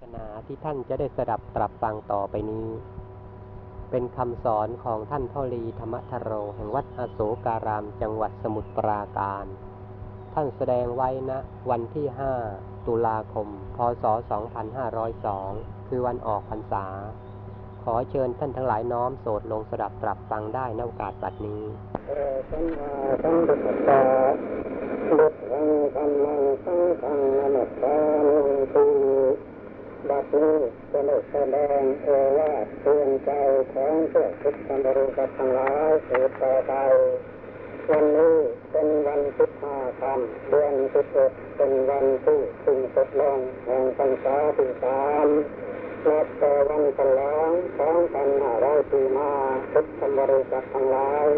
ศาสนาที่ท่านจะได้สดับตรับฟังต่อไปนี้ เป็นคำสอนของท่านพ่อลีธรรมทโรแห่งวัดอโศการามจังหวัดสมุทรปราการ ท่านแสดงไว้ณวันที่ 5 ตุลาคม พศ 2502 คือวันออกพรรษา ขอเชิญท่านทั้งหลายน้อมโสดลงสดับตรับฟังได้ในโอกาสบัดนี้สัมมาสัมพุทธัสสะบุตรังธรรมังสังฆังนามัสสามิตุ บัดนี้จะได้แสดงโอวาทเตือนใจของพวกพุทธบริษัททั้งหลายสืบต่อไปวันนี้เป็นวันพุทธาคำเดือนสิบเอ็ดเป็นวันที่สิ้นสุดลงแห่งพรรษาที่สามนับแต่วันฉลองสองพันห้าร้อยปีมาพุทธบริษัททั้งหลาย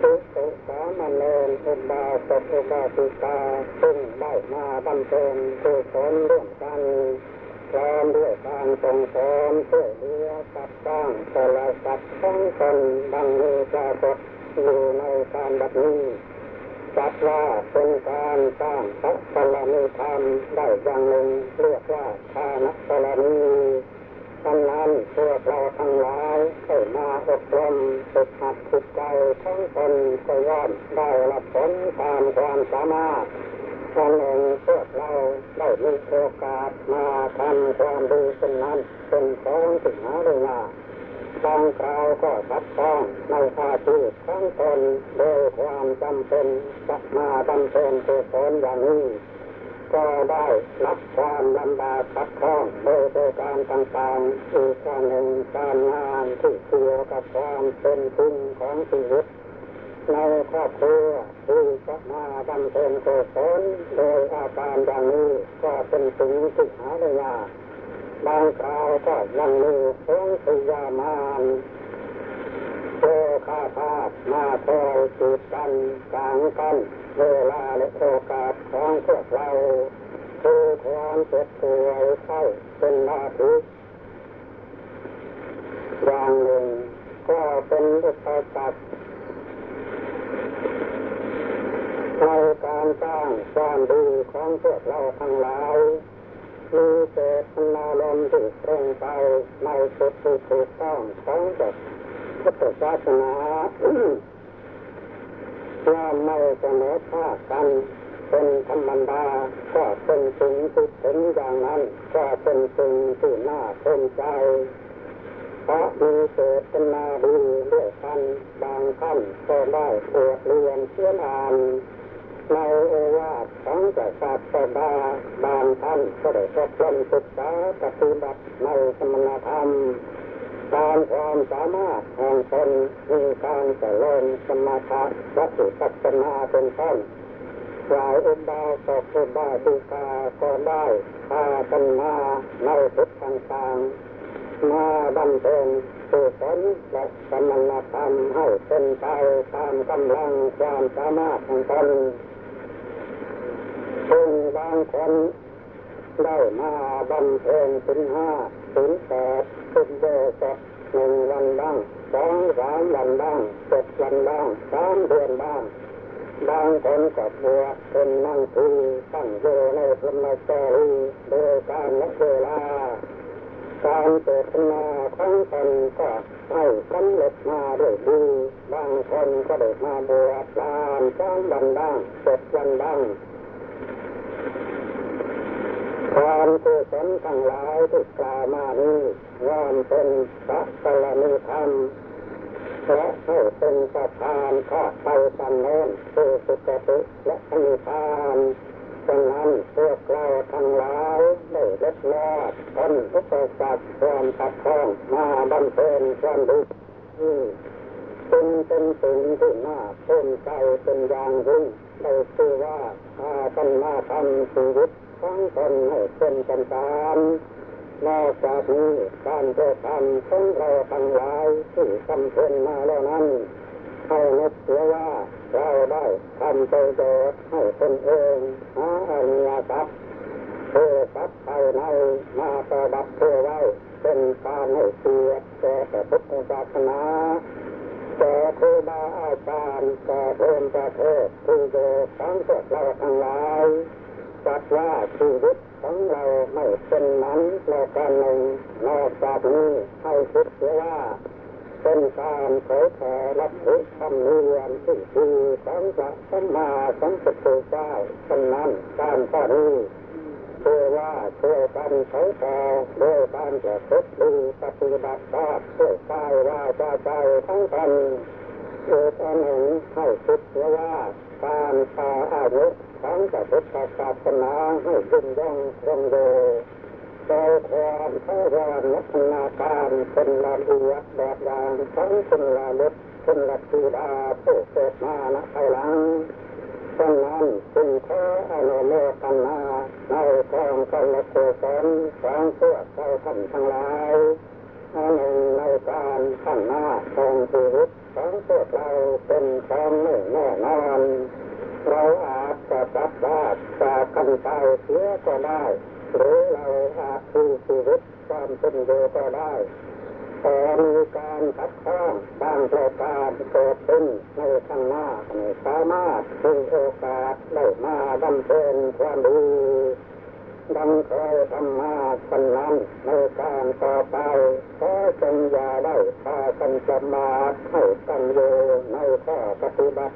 สุกสุสามเณรอุบาสกอุบาสิกาซึ่งได้มาบำเพ็ญกุศลร่วมกัน พร้อมด้วยการส่งเสริมช่วยเหลือสัตว์ตั้งสละสัตว์ทั้งคนดังมีปรากฏอยู่ในการบัดนี้จัดว่าเป็นการสร้างพระพลานิธรรมได้อย่างหนึ่งเรียกว่าทานพลานีดังนั้นพวกเราทั้งหลายได้มาอบรมฝึกหัดจิตใจทั้งคนก็ย่อมได้รับผลตามความสามารถ วันหนึ่งพวกเราได้มีโอกาสมาทำความดีเป็นนั้นเป็นของถึงหาได้ยากบางคราวก็ทับต้องในอาชีพทั้งตนโดยความจำเป็นจะมาบำเพ็ญกุศลอย่างนี้ก็ได้รับความลำบากขัดข้องโดยประการต่างๆอีกอย่างหนึ่งการงานที่เกี่ยวกับความเป็นจริงของชีวิต ในครอบครัวที่จะมาบำเพ็ญกุศลโดยอาการอย่างนี้ก็เป็นสิ่งที่หาได้ยากบางคราวก็ยังมีเสียงพยามานโลคาพาดมาคอยจีดกันกลางกันเวลาและโอกาสของพวกเราคือความเจ็บป่วยไข้เป็นนาทีอย่างหนึ่งก็เป็นอุปสรรค ในการสร้างความดีของพวกเราทั้งหลายมีเจตนาลมที่ตรงไปในสุดที่ถูกต้องของพุทธศาสนาย่อมไม่เสมอภาคกันเป็นธรรมดาก็เป็นสิ่งที่ถึงอย่างนั้นก็เป็นสิ่งที่น่าสนใจเพราะมีเจตนาดีด้วยกันบางท่านก็ได้ปวดเรียนเชื่ออ่าน ในโอวาทของจักรพรรดาบางท่านก็ได้ทดลองศึกษาปฏิบัติในสมณธรรมตามความสามารถแห่งตนมีการเจริญสมถะวัตถุปัสนาเป็นต้นหลายอุบาสกอุบาสิกาก็ได้พากันมาในทุกต่างๆมาบำเพ็ญกุศลและสมณธรรมให้เป็นไปตามกำลังความสามารถของตน ซึ่งบางคนได้มาบำเพ็ญสินห้าสินแปดสินเดชหนึ่งวันบ้างสองสามวันบ้างเจ็ดวันบ้างสามเดือนบ้างบางคนก็บวชเป็นนั่งทีตั้งอยู่ในพรมจารีโดยการละเวลาการเจตนาของตนก็ให้สำเร็จมาด้วยดีบางคนก็ได้มาบวชตามสามวันบ้างเจ็ดวันบ้าง ความกุศลทั้งหลายที่กล่าวมานี้ย่อมเป็นพระปรมิธรรมและให้เป็นสะพานข้าไปสันโน้นสู่สุคติและนิพพานฉะนั้นพวกเราทั้งหลายได้เล็ดลอดพ้นอุปสรรคความตัดข้องมาบำเพ็ญความดีนี่จึงเป็นสิ่งที่น่าภูมิใจเป็นอย่างยิ่งได้ชื่อว่าพากันมาทำชีวิต ของตนให้เป็นกันตามนอกจากนี้การกระทำของเราทั้งหลายที่ทำเพ็ญมาแล้วนั้นให้นึกเสียว่าเราได้ทำประโยชน์ให้ตนเองหาอริยทรัพย์เพื่อทรัพย์ภายในมาประดับเพื่อไว้เป็นการให้เกียแก่พระพุทธศาสนาแก่ครูบาอาจารย์แก่เพื่อนประเทศที่อยู่ทั้งพวกเราทั้งหลาย จัดว่าชีวิตของเราไม่เป็นนั้นแล้วกันหนึ่งนอกจากนี้ให้คิดเสียว่าเป็นการเผยแผ่ลัทธิธรรมเนียมที่ดีของพระสัมมาสัมพุทธเจ้าฉะนั้นการข้อนี้คือว่าช่วยกันเผยแผ่ด้วยการประพฤติดีปฏิบัติชอบด้วยกายว่าจาใจทั้งกันอีกอันหนึ่งให้คิดเสียว่าการตาอายุ ของพระพุทธศาสนาให้ยิ่งย่องคงอยู่โดยความพยายามนัฒนาการเป็นระเบียบแบบอย่างทั้งคุณละลุกคุณละธีดาผู้เกิดมาณภายหลังฉะนั้นจึงขออนุโมทนาในกองกันละกุศลของพวกเราท่านทั้งหลายอันหนึ่งในการข้างหน้าของชีวิตของพวกเราเป็นความไม่แน่นอน เราอาจจะตัดบาด จากกันไปเสียก็ได้หรือเราอาจมีชีวิตความเป็นอยู่ก็ได้แต่มีการขัดข้องบางประการเกิดขึ้นในข้างหน้าไม่สามารถมีโอกาสได้มาดำเนินความดีดังเคยทำมาสันนั้นในการต่อไปขอจงอย่าได้พากันประมาทให้ตั้งอยู่ในข้อปฏิบัติ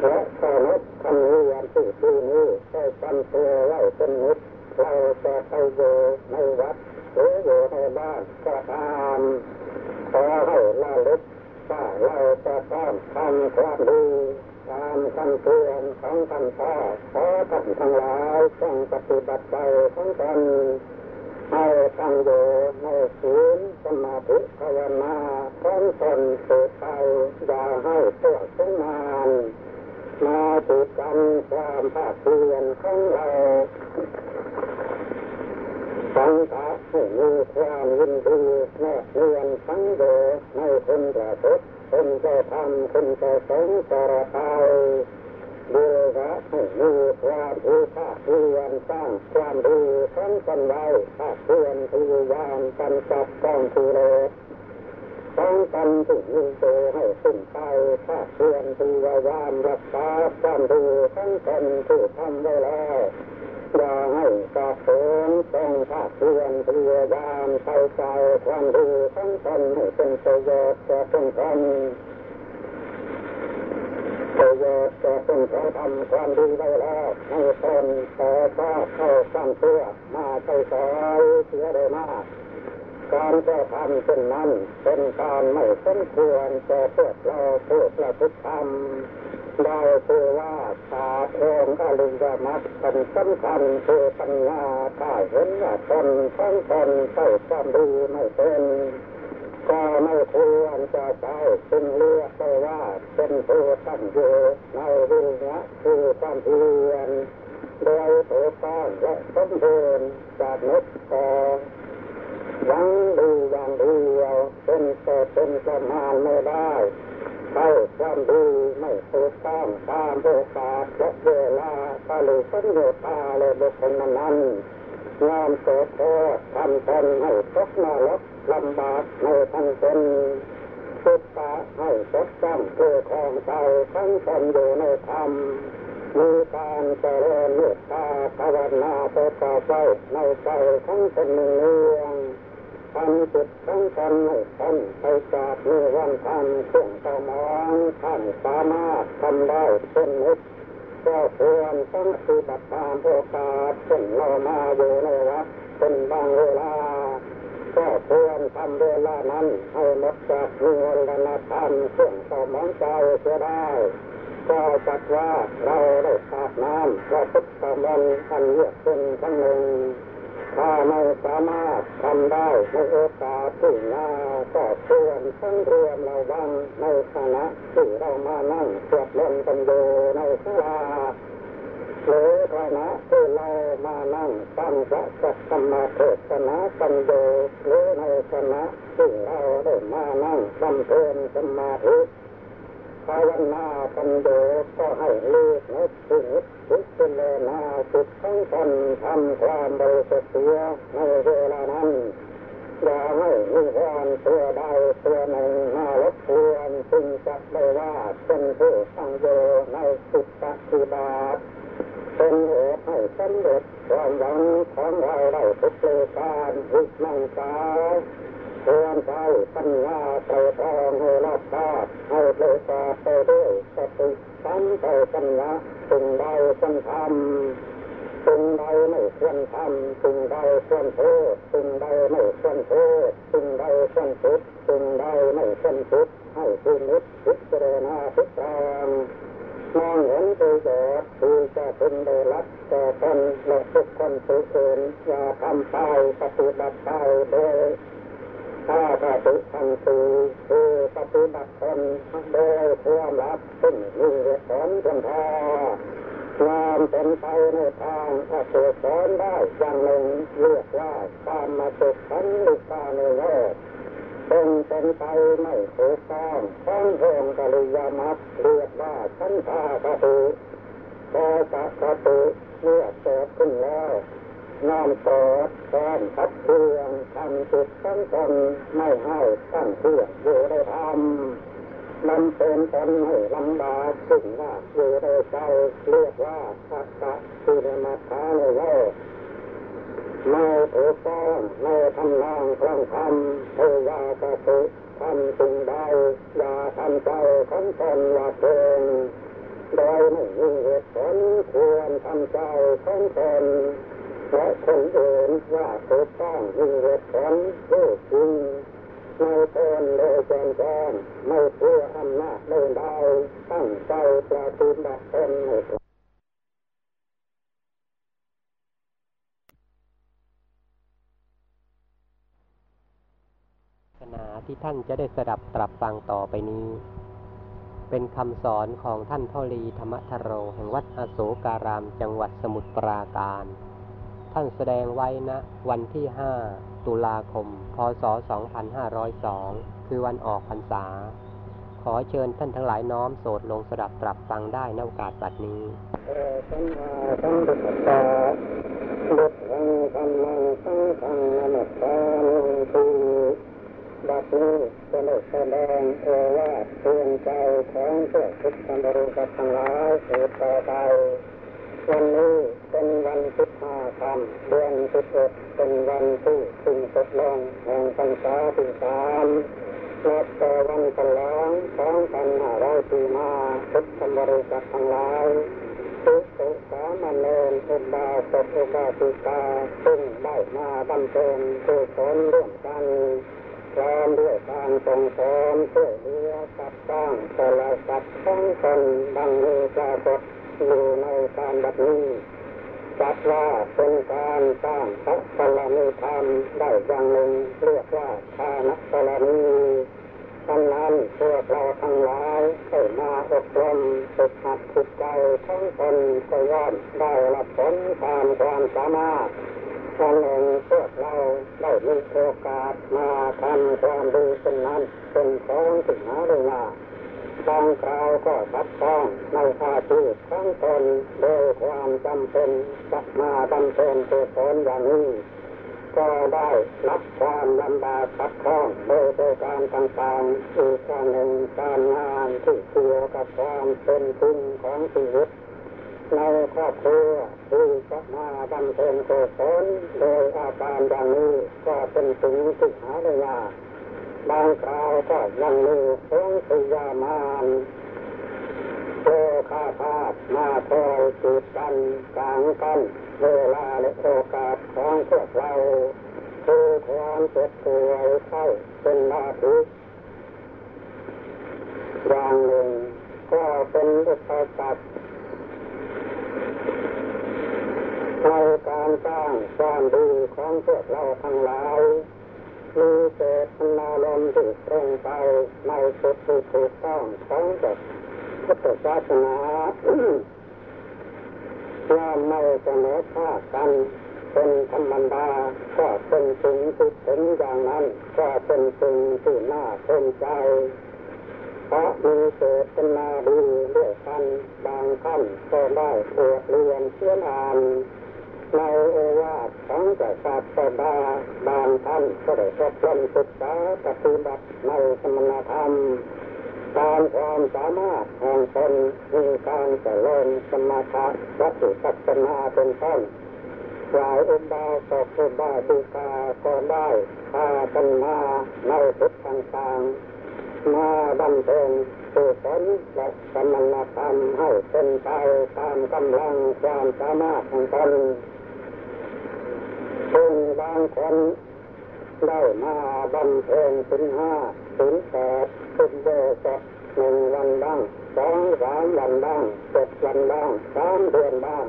และข้อนบคำนี้อันที่ที่นี้ได้จำตัวไว้เป็นนิดเราจะไปอยู่ในวัดหรืออยู่ในบ้านก็ตามขอให้ละลึกว่าเราจะต้องทำความดีตามคำเตือนของท่านพ่อขอท่านทั้งหลายจงปฏิบัติใจของตนให้ตั้งอยู่ในศีลสมาธิภาวนาของตนสืบไปอย่าให้ตัวสุงา มาติดกันความภาคเพียรของเราสังฆะให้มีความยินดีแนบเนียนสังโยในคุณพระพุทธคุณพระธรรมคุณพระสงฆ์ตรไปดูพระให้มีความอุภาคเพียรสร้างความดีทั้งกันไว้ภาคเพียรพยายามกันจับต้องทีเลส ต้องกันถึงมีโตให้สิ้นไปถ้าเพื่อนที่ว่ายามรักษาความดีทั้งตนที่ทำไว้แล้วอย่าให้กระโปงต้องถ้าเพื่อนที่ว่ายามใส่ใจความดีทั้งตนให้เป็นประโยชน์แก่ทุกคนประโยชน์แก่ทุกคนทำความดีไว้แล้วให้ตนแต่ก็เข้าความเชื่อมาใส่ใจเสียได้มาก การกระทำเช่นนั้น เป็นการไม่สมควรแต่พวกเราผู้ประพฤติธรรมได้คือว่าขาดองอริยมรรคเป็นสำคัญคือปัญญาถ้าเห็นว่าตนทั้งตนใช้ความดีไม่เป็นก็ไม่ควรจะใช้จึงเรียกได้ว่าเป็นผู้ตั้งอยู่ในวิญญาคือความเพียรโดยถูกต้องและสมบูรณ์จากนิสกอ หวังดีอย่างเดียวเป็นแต่เป็นประมาณไม่ได้ใช้ความดีไม่ถูกต้องตามโอกาสและเวลาก็เลยสัญญาตาเลยบุคคลนั้นงานเกิดโทษทำตนให้ตกนรกลำบากในทั้งเป็นสุดตาให้ตกต้องเพื่อของใจทั้งตนอยู่ในธรรมมีการเจริญเมตตาภาวนาต่อต่อไปในใจทั้งเป็นเรื่อง ทำจิตทั้งกันให้ท่านไปจากเมีวันทำเครื่องเตามองท่านสามารถทำได้เป็นนิดก็ควรต้องปฏิบัติตามโอกาสเช่นเรามาอยู่ในวัดเป็นบางเวลาก็ควรทำเวลานั้นให้หมดจากมีวรณธรรมเครื่องเตามองใจเสียได้ก็จัดว่าเราได้ขาดน้ำก็พุทธมนต์อันเยือกเป็นครั้งหนึ่ง ถ้าไม่สามารถทำได้ในโอกาสที่หน้าก็ควรทั้งรวมเราบ้างในคณะที่เรามานั่งสวดมนต์กันอยู่ในศาลาหรือคณะที่เรามานั่งตั้งพระสัทธรรมเทศนากันอยู่หรือในคณะที่เราได้มานั่งบำเพ็ญสมาธิภาวนากันโดก็ให้ลูกนึกถึงพิจารณาจิตทั้งตนทำความบริสุทธิ์เสียในเวลานั้น อย่าให้มีความตัวใดตัวหนึ่งมาลบกวนจึงจะได้ว่าเป็นผู้ตั้งโยในสุตตะทิบาทเป็นเหตุให้ สำเร็จความหวังของเราได้ทุกประการทุกมังสาควรใช้ ปัญญาไตรตรองให้รอบคอบให้ประกอบไปด้วยสติสัมปชัญญะสิ่งใดควรทำสิ่งใดไม่ควรทำสิ่งใดควรพูดสิ่งใดไม่ควรพูดสิ่งใดควรคิดสิ่งใดไม่ควรคิดให้พินิจพิจารณาพิจารมองเห็นประโยชน์ที่จะพึงได้รับแก่ตนและทุกคนผู้อื่นอย่าทำไปปฏิบัติไปโดย ถ้าปฏิทันตีคือปฏิบัติตนโดยความลับซึ่งมีเหตุผลเพียงพองานเป็นไปในทางอกุศลได้อย่างหนึ่งเรียกว่าการมาสุขันติกาในโลกเป็นเป็นไปไม่ถูกต้องทั้งเรื่องกริยามัตเรียกว่าสันตาคติพอสัคติเมื่อเกิดขึ้นแล้ว น้อมโกรธแทนทัดเทียงทำจิตทั้งตนไม่ให้ตั้งเทียงอยู่ในธรรมมันเป็นตนให้ลำบากสิ่งว่าอยู่ในใจเรียกว่าสักกะคือมาทาในโลกไม่ถูกต้องไม่ทำนองคล่องทำเทวากติทำสิ่งใดอย่าทำใจของตนว่าเองโดยไม่มีเหตุผลควรทำใจของตน และคนอื่นว่าถูกต้องมีเหตุผลรู้จริงไม่ตนเลยแจ้งแจ้งไม่เพื่ออำนาจใดๆตั้งใจปฏิบัติตนให้ศาสนาที่ท่านจะได้สดับตรับฟังต่อไปนี้ เป็นคำสอนของท่านพ่อลีธรรมทโร แห่งวัดอโศการามจังหวัดสมุทรปราการ ท่านแสดงไว้ณวันที่ 5 ตุลาคม พศ 2502 คือวันออกพรรษา ขอเชิญท่านทั้งหลายน้อมโสดลงสดับตรับฟังได้ในโอกาสบัดนี้เอสัมมาสัมพุทธัสสะบุตรังธรรมังสังฆังนามัสสามิบัดนี้จะได้แสดงโอวาทเตือนใจของพวกพุทธบริษัททั้งหลายสืบต่อไปวันนี้เป็นวันสิบห้า คำเดือนสิบเอ็ดเป็นวันที่สิ้นสุดลงแห่งพรรษาที่สามนับแต่วันฉลองสองพันห้าร้อยปีมาพุทธบริษัททั้งหลายทุกสุสามเณรอุบาสกอุบาสิกาซึ่งได้มาบำเพ็ญกุศลร่วมกันพร้อมด้วยการส่งเสริมช่วยเหลือสัตว์สร้างสละสัตว์ทั้งตนดังมีปรากฏอยู่ในการบัดนี้ จัดว่าเป็นการสร้างพระสลานิธรรมได้อย่างหนึ่งเรียกว่าทานัสลานีดังนั้นพวกเราทั้งหลายได้มาอบรมฝึกหัดจิตใจทั้งตนก็ย่อมได้รับผลตามความสามารถวันหนึ่งพวกเราได้มีโอกาสมาทำความดีเป็นนั้นเป็นของสิ่งหาได้ยาก บางคราวก็ทับต้องในอาชีพทั้งตนโดยความจำเป็นจะมาบำเพ็ญกุศลอย่างนี้ก็ได้รับความลำบากทับข้องโดยประการต่างๆอีกการหนึ่งการงานที่เกี่ยวกับความเป็นจริงของชีวิตในครอบครัวที่จะมาบำเพ็ญกุศลโดยอาการอย่างนี้ก็เป็นสิ่งที่หาได้ยาก บางคราวก็ยังมีเสียงสยามานโลคาพาดมาคอยจีดกันกลางกันเวลาและโอกาสของพวกเราคือความเจ็บป่วยไข้เป็นมาทุกอย่างหนึ่งก็เป็นอุปสรรคในการสร้างความดีของพวกเราทั้งหลาย มีเจตนาลมที่ตรงไปในสุดที่ถูกต้องของจักพุทธศาสนาย่อมไม่เสมอภาคกันเป็นธรรมดาก็เป็นสิ่งที่เป็นอย่างนั้นก็เป็นสิ่งที่น่าสนใจเพราะมีเจตนาดีด้วยกันบางท่านก็ได้ตรวจเรียนเชื่ออ่าน ในโอวาทของกษัตริย์ดาบางท่านก็ได้อบรมศึกษาปฏิบัติในสมณธรรมตามความสามารถแห่งตนมีการเจริญสมาธิวัตถุปัจนาเป็นต้นกล่าวอุบาสกอุบาสิกาก็ได้พากันมาในทิศต่างๆมาบำเพ็ญสุศลและสมณธรรมให้เป็นไปตามกำลังความสามารถของตน ซึ่งบางคนได้มาบำเพ็ญสินห้าสินแปดสินเดหนึ่งวันบ้างสองสามวันบ้างเจ็ดวันบ้างสามเดือนบ้าง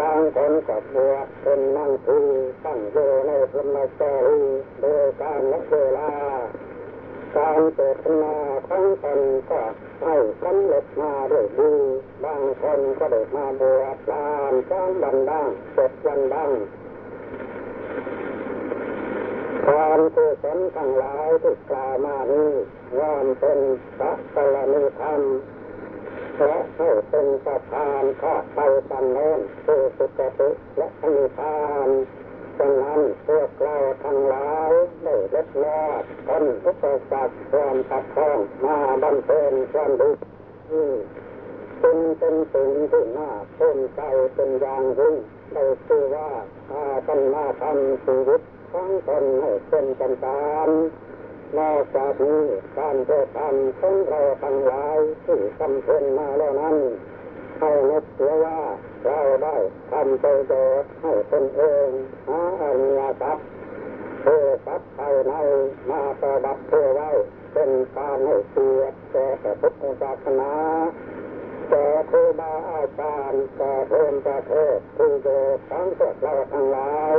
บางคนก็บวชเป็นนั่งทีตั้งอยู่ในพรมจารีโดยการละเวลาการเจตนาของตนก็ให้สำเร็จมาด้วยดีบางคนก็ได้มาบวชลานสองวันบ้างเจ็ดวันบ้าง ความกุศลทั้งหลายที่กล่าวมานี้ย่อมเป็นพระกรณีธรรมและให้เป็นสะพานข้าไปสันโน้นสู่สุคติและอนิพานฉะนั้นพวกเราทั้งหลายได้เล็ดลอดพ้นอุปสรรคความขัดข้องมาบำเพ็ญความดีนี่เป็นเป็นสิ่งที่น่าภูมิใจเป็นอย่างยิ่งได้ชื่อว่าพากันมาทำชีวิต ของตนให้เป็นกันตามนอกจากนี้การเพื่อทำของเราทั้งหลายที่ทำเพ็ญมาแล้วนั้นให้นึกเสียว่าเราได้ทำประโยชน์ให้ตนเองหาอริยทรัพย์เพื่อทรัพย์ภายในมาประดับเพื่อไว้เป็นการให้เสียแก่พระพุทธศาสนาแก่ครูบาอาจารย์แก่เพื่อนประเทศที่โยทั้งพวกเราทั้งหลาย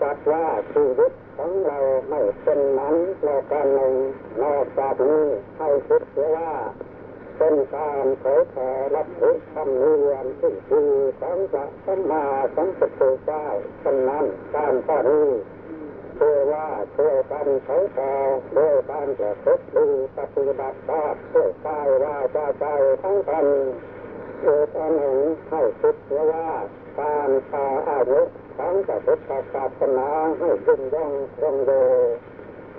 จัดว่าชีวิตของเราไม่เป็นนั้นแล้วกันหนึ่งนอกจากนี้ให้คิดเสียว่าเป็นการเผยแผ่ลัทธิธรรมเนียมที่งดีของพระสัมมาสัมพุทธเจ้าฉะนั้นการข้อนี้เชื่อว่าช่วยกันเผยแผ่ด้วยการจะพุทธีปฏิบัติชอบด้วยกายว่าจาใจทั้งกันอีกอันหนึ่งให้คิดเสียว่า การพาอายุของพระพุทธศาสนาให้ยิ่งย่องคงอยู่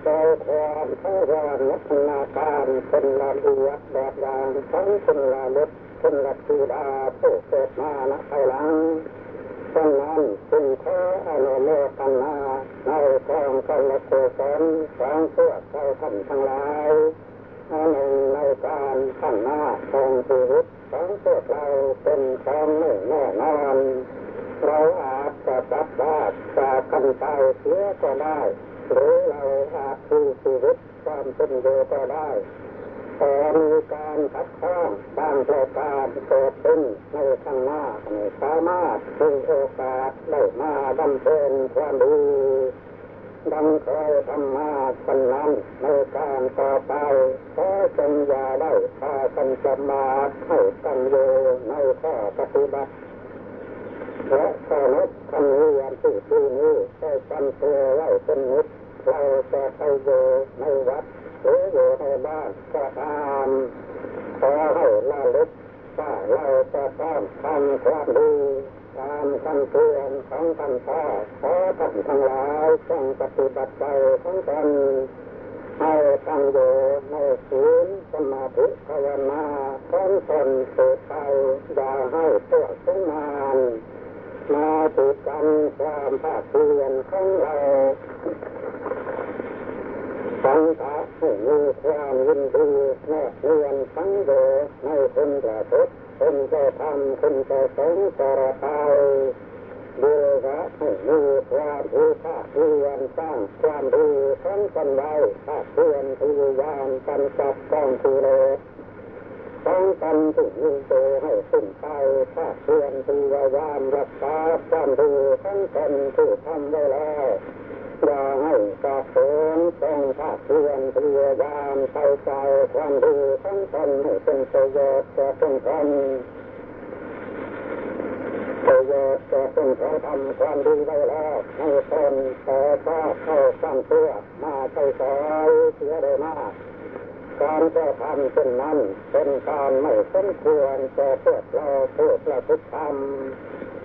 โดยความพยายามนัฒนาการเป็นระเบียบแบบอย่างทั้งคนละล็กคนละทีดาผู้เกิดมาณภายหลังฉะนั้นจึงขออนุโมทนาในกองกันละกุศลของพวกเราท่านทั้งหลายอันหนึ่งในการข้างหน้าของชีวิตของพวกเราเป็นความไม่แน่นอน เราอาจจะตัดบาดจากกัน ตายเสียก็ได้หรือเราอาจมีชีวิตความเป็นอยู่ก็ได้แต่มีการทัดข้องบางประการเกิดขึ้นในข้างหน้าไม่สามารถมีโอกาสได้มาบำเพ็ญความดีดังเคยทำมาคนนั้นในการต่อไปขอจงอย่าได้พากันจะมาให้ตั้งอยู่ในข้อปฏิบัติ และข้อนัดคำนี้ยันที่ที่นี้ได้จำตัวไว้เป็นนิดเราจะไปอยู่ในวัดหรืออยู่ในบ้านก็ตามขอให้ละลึกว่าเราจะต้องทำความดีตามคำเตือนของท่านพ่อขอท่านทั้งหลายจงปฏิบัติใจของตนให้ตั้งอยู่ในศีลสมาธิภาวนาของตนสืบไปอย่าให้ตัวสงมาน มาติดกันความภาคเพียรของเราสังฆะให้มีความยินดีแนบเนียนทั้งโดในคุณพระพุทธคุณพระธรรมคุณพระสงต่อไปดูวะให้มีความรู้ภาคเพียรสร้างความดีทั้งกันไว้ภาคเพียรพยายามกันจับต้องทีเล ป้องกันถึงมีโตให้สิ้นไปภาคเพียรพยายามรักษาความดีทั้งตนที่ทำไว้แล้วอย่าให้กระฝืนต้องภาคเพียรพยายามใส่ใจความดีทั้งตนให้เป็นประโยชน์แก่ทุกคนประโยชน์แก่คนเขาทำความดีไว้แล้วในตนแต่ก็เข้าสร้างตัวมาใช้สอยเสียได้มาก การกระทำเช่นนั้นเป็นการไม่สมควรแก่พวกเราผู้ประพฤติธรรม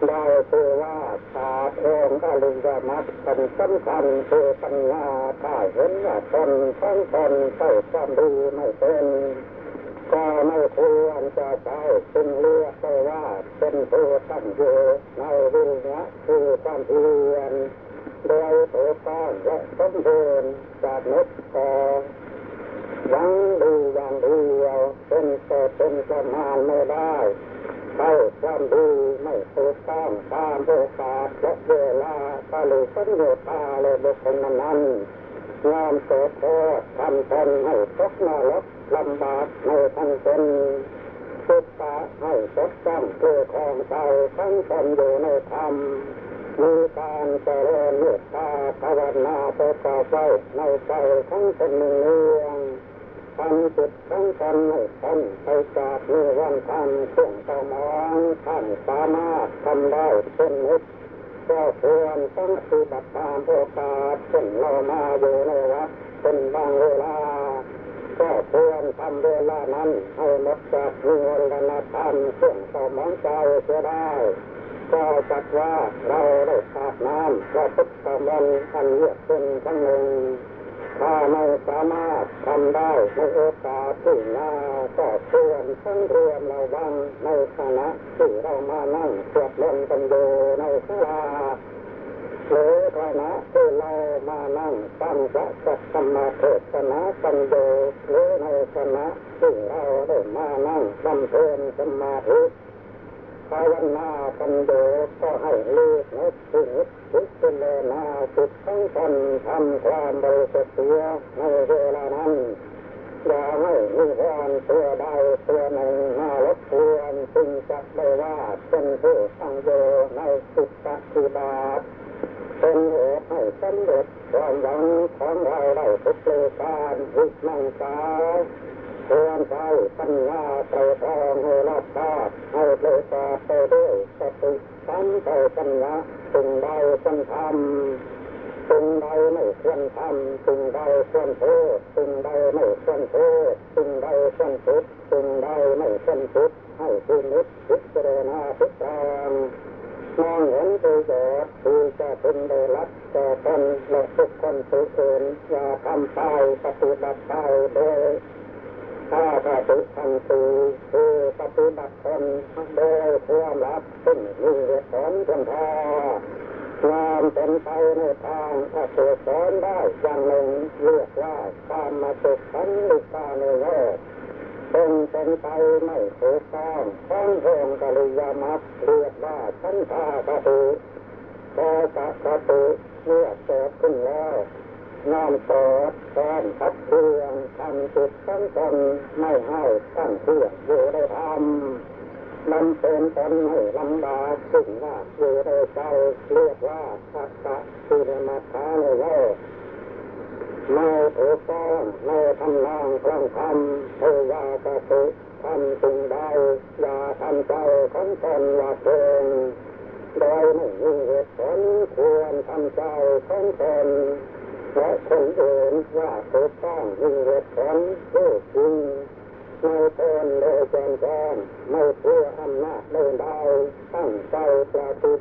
ได้คือว่าศาสตร์องค์อริยมัดกันสำคัญคือปัญญาถ้าเห็นว่าตนทั้งตนใช้ความดีไม่เป็นก็ไม่ควรจะใช้จึงเรียกไปว่าเป็นผู้ตั้งอยู่ในวิญญาคือความเพียรโดยถูกต้องและสมบูรณ์จากนิดต่ อหวังดีอย่างเดียวเป็นแต่เป็นประมาณไม่ได้ใช้ความดีไม่ถูกต้องตามโอกาสและเวลาตาลุสัญญาตาเลยบุคคลนั้นงามโสโทษทำตนให้ตกนรกลำบากในทั้งเป็นสุดตาให้สดจำเพื่อของใจทั้งตนอยู่ในธรรมมีการเจริญเมตตาภาวนาต่อไปในใจทั้งเป็นเนือง จิตทั้งตนให้พ้นไปจากนิวรณ์ธรรมเครื่องเศร้ามองท่านสามารถทำได้เป็นนิดก็ควรต้องปฏิบัติตามโอกาสเช่นเรามาอยู่ในวัดเป็นบางเวลาก็ควรทำเวลานั้นให้หมดจากนิวรณธรรมเครื่องเศร้ามองใจเสียได้ก็จัดว่าเราได้ขาดน้ำพระพุทธวันอันเยือกเป็นทั้งหนึ่ง ถ้าไม่สามารถทำได้ในโอกาสที่หน้าก็ควรทั้งรวมเราบ้างในคณะที่เรามานั่งสวดมนต์กันอยู่ในศาลาหรือคณะที่เรามานั่งฟังพระสัทธรรมเทศนากันอยู่หรือในคณะที่เราได้มานั่งบำเพ็ญสมาธิ ภาวนากันอยู่ก็ให้ลูกนึกถึงพิจารณาจิตทั้งกันทำความบริสุทธิ์เสียในเวลานั้นอย่าให้มีความตัวใดตัวหนึ่งมารบกวนจึงจะได้ว่าเป็นผู้ตั้งอยู่ในสุขปฏิบัติเป็นเหตุให้สำเร็จความหวังของเราได้ทุกประการวิมังสา ควรใช้ปัญญาไตรตรองให้รอบคอบให้ประกอบไปด้วยสติสัมปชัญญะสิ่งใดควรทำสิ่งใดไม่ควรทำสิ่งใดควรพูดสิ่งใดไม่ควรพูดสิ่งใดควรคิดสิ่งใดไม่ควรคิดให้พินิจพิจารณาพิจารณามองเห็นประโยชน์ที่จะพึงได้รับแก่ตนและทุกคนทุกคนอย่าทำไปปฏิบัติไปโดยถ้าปฏิ ทันตีคือปฏิบัติตนโดยความลับซึ่งมีเหตุผลเพียงพอความเป็นไปในทางถ้าเกิดสอนได้อย่างหนึ่งเรียกว่าการมาสุขสันติกาในโลกเป็นเป็นไปไม่ถูกต้องทั้งเรงกริยามัดเรียกว่าชั้นทาคติพอสักคติเมื่อเกิดขึ้นแล้ว น้อมกอดแทนทับเพื่องทำจิตทั้งตนไม่ให้ตั้งเพื่ออยู่ในธรรมมันเป็นตนให้ลำบากสิ่งว่าอยู่ในใจเรียกว่าสักกะคือมาทาในโลกไม่ถูกต้องไม่ทำนองคล่องทำเทวาตติทำสิ่งใดอย่าทำใจของตนว่าเป็นโดยไม่มีเหตุผลควรทำใจของตน และคนอื่นว่าเขาต้องมีเหตุผลรู้จริงไม่เป็นเลยแจงแจ้งไม่เพื่ออำนาจใดๆตั้งใจปฏิ